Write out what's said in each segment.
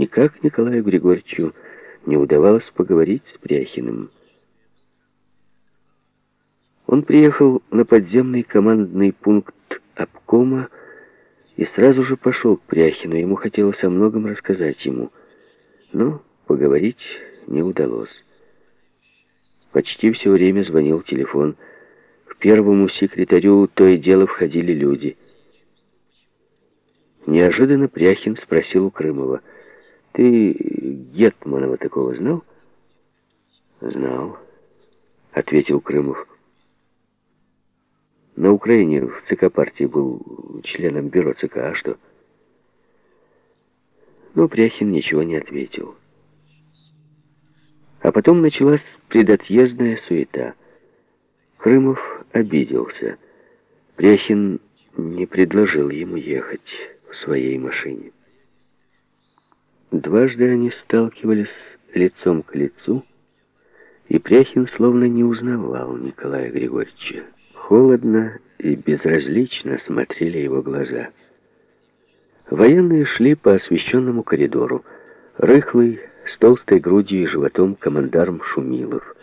Никак Николаю Григорьевичу не удавалось поговорить с Пряхиным. Он приехал на подземный командный пункт обкома и сразу же пошел к Пряхину. Ему хотелось о многом рассказать ему, но поговорить не удалось. Почти все время звонил телефон. К первому секретарю то и дело входили люди. Неожиданно Пряхин спросил у Крымова, «Ты Гетманова такого знал?» «Знал», — ответил Крымов. На Украине в ЦК партии был членом бюро ЦК, а что? Но Пряхин ничего не ответил. А потом началась предотъездная суета. Крымов обиделся. Пряхин не предложил ему ехать в своей машине. Дважды они сталкивались лицом к лицу, и Пряхин словно не узнавал Николая Григорьевича. Холодно и безразлично смотрели его глаза. Военные шли по освещенному коридору. Рыхлый, с толстой грудью и животом командарм Шумилов.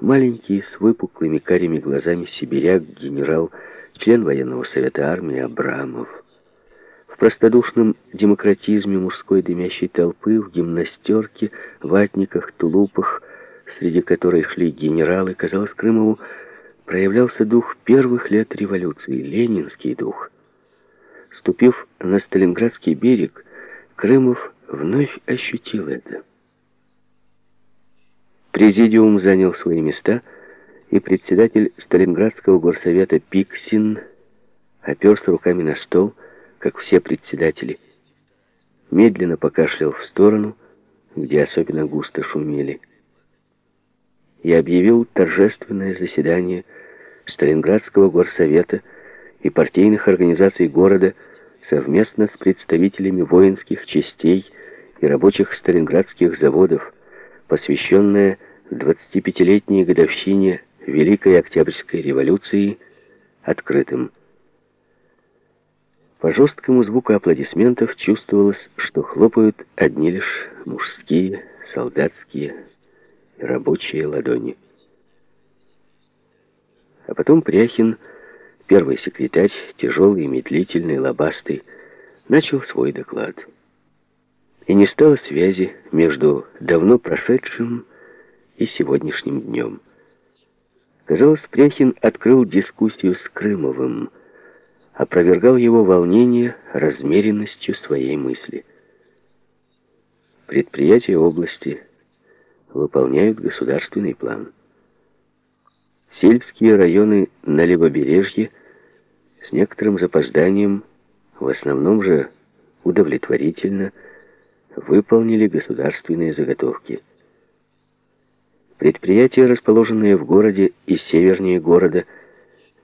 Маленький, с выпуклыми карими глазами сибиряк, генерал, член военного совета армии Абрамов. В простодушном демократизме мужской дымящей толпы, в гимнастерке, ватниках, тулупах, среди которой шли генералы, казалось Крымову, проявлялся дух первых лет революции, ленинский дух. Ступив на Сталинградский берег, Крымов вновь ощутил это. Президиум занял свои места, и председатель Сталинградского горсовета Пиксин оперся руками на стол, как все председатели. Медленно покашлял в сторону, где особенно густо шумели и объявил торжественное заседание Сталинградского горсовета и партийных организаций города совместно с представителями воинских частей и рабочих сталинградских заводов, посвященное 25-летней годовщине Великой Октябрьской революции, открытым. По жесткому звуку аплодисментов чувствовалось, что хлопают одни лишь мужские, солдатские, рабочие ладони. А потом Пряхин, первый секретарь, тяжелый, медлительный, лобастый, начал свой доклад. И не стало связи между давно прошедшим и сегодняшним днем. Казалось, Пряхин открыл дискуссию с Крымовым, опровергал его волнение размеренностью своей мысли. Предприятия области – выполняют государственный план. Сельские районы на левобережье с некоторым запозданием, в основном же удовлетворительно, выполнили государственные заготовки. Предприятия, расположенные в городе и севернее города,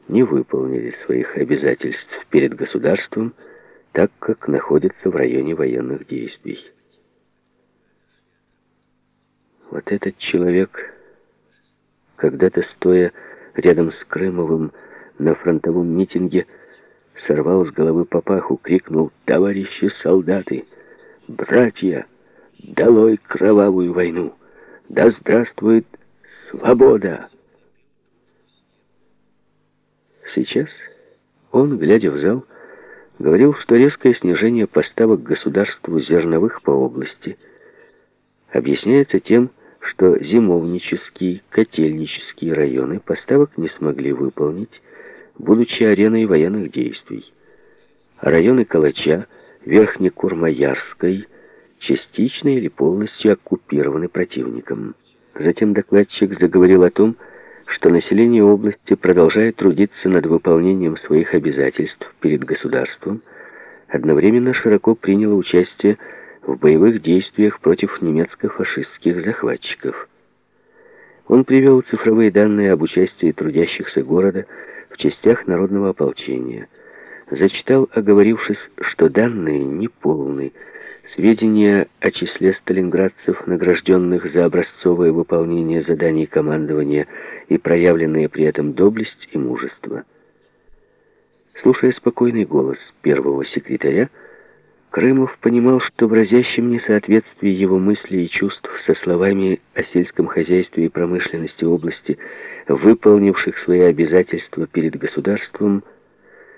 не выполнили своих обязательств перед государством, так как находятся в районе военных действий. Вот этот человек, когда-то стоя рядом с Крымовым на фронтовом митинге, сорвал с головы папаху, крикнул «Товарищи солдаты! Братья! Долой кровавую войну! Да здравствует свобода!» Сейчас он, глядя в зал, говорил, что резкое снижение поставок государству зерновых по области объясняется тем, что зимовнические, котельнические районы поставок не смогли выполнить, будучи ареной военных действий. Районы Калача, Верхнекурмаярской частично или полностью оккупированы противником. Затем докладчик заговорил о том, что население области продолжает трудиться над выполнением своих обязательств перед государством, одновременно широко приняло участие в боевых действиях против немецко-фашистских захватчиков. Он привел цифровые данные об участии трудящихся города в частях народного ополчения. Зачитал, оговорившись, что данные неполны. Сведения о числе сталинградцев, награжденных за образцовое выполнение заданий командования и проявленные при этом доблесть и мужество. Слушая спокойный голос первого секретаря, Крымов понимал, что в разящем несоответствии его мыслей и чувств со словами о сельском хозяйстве и промышленности области, выполнивших свои обязательства перед государством,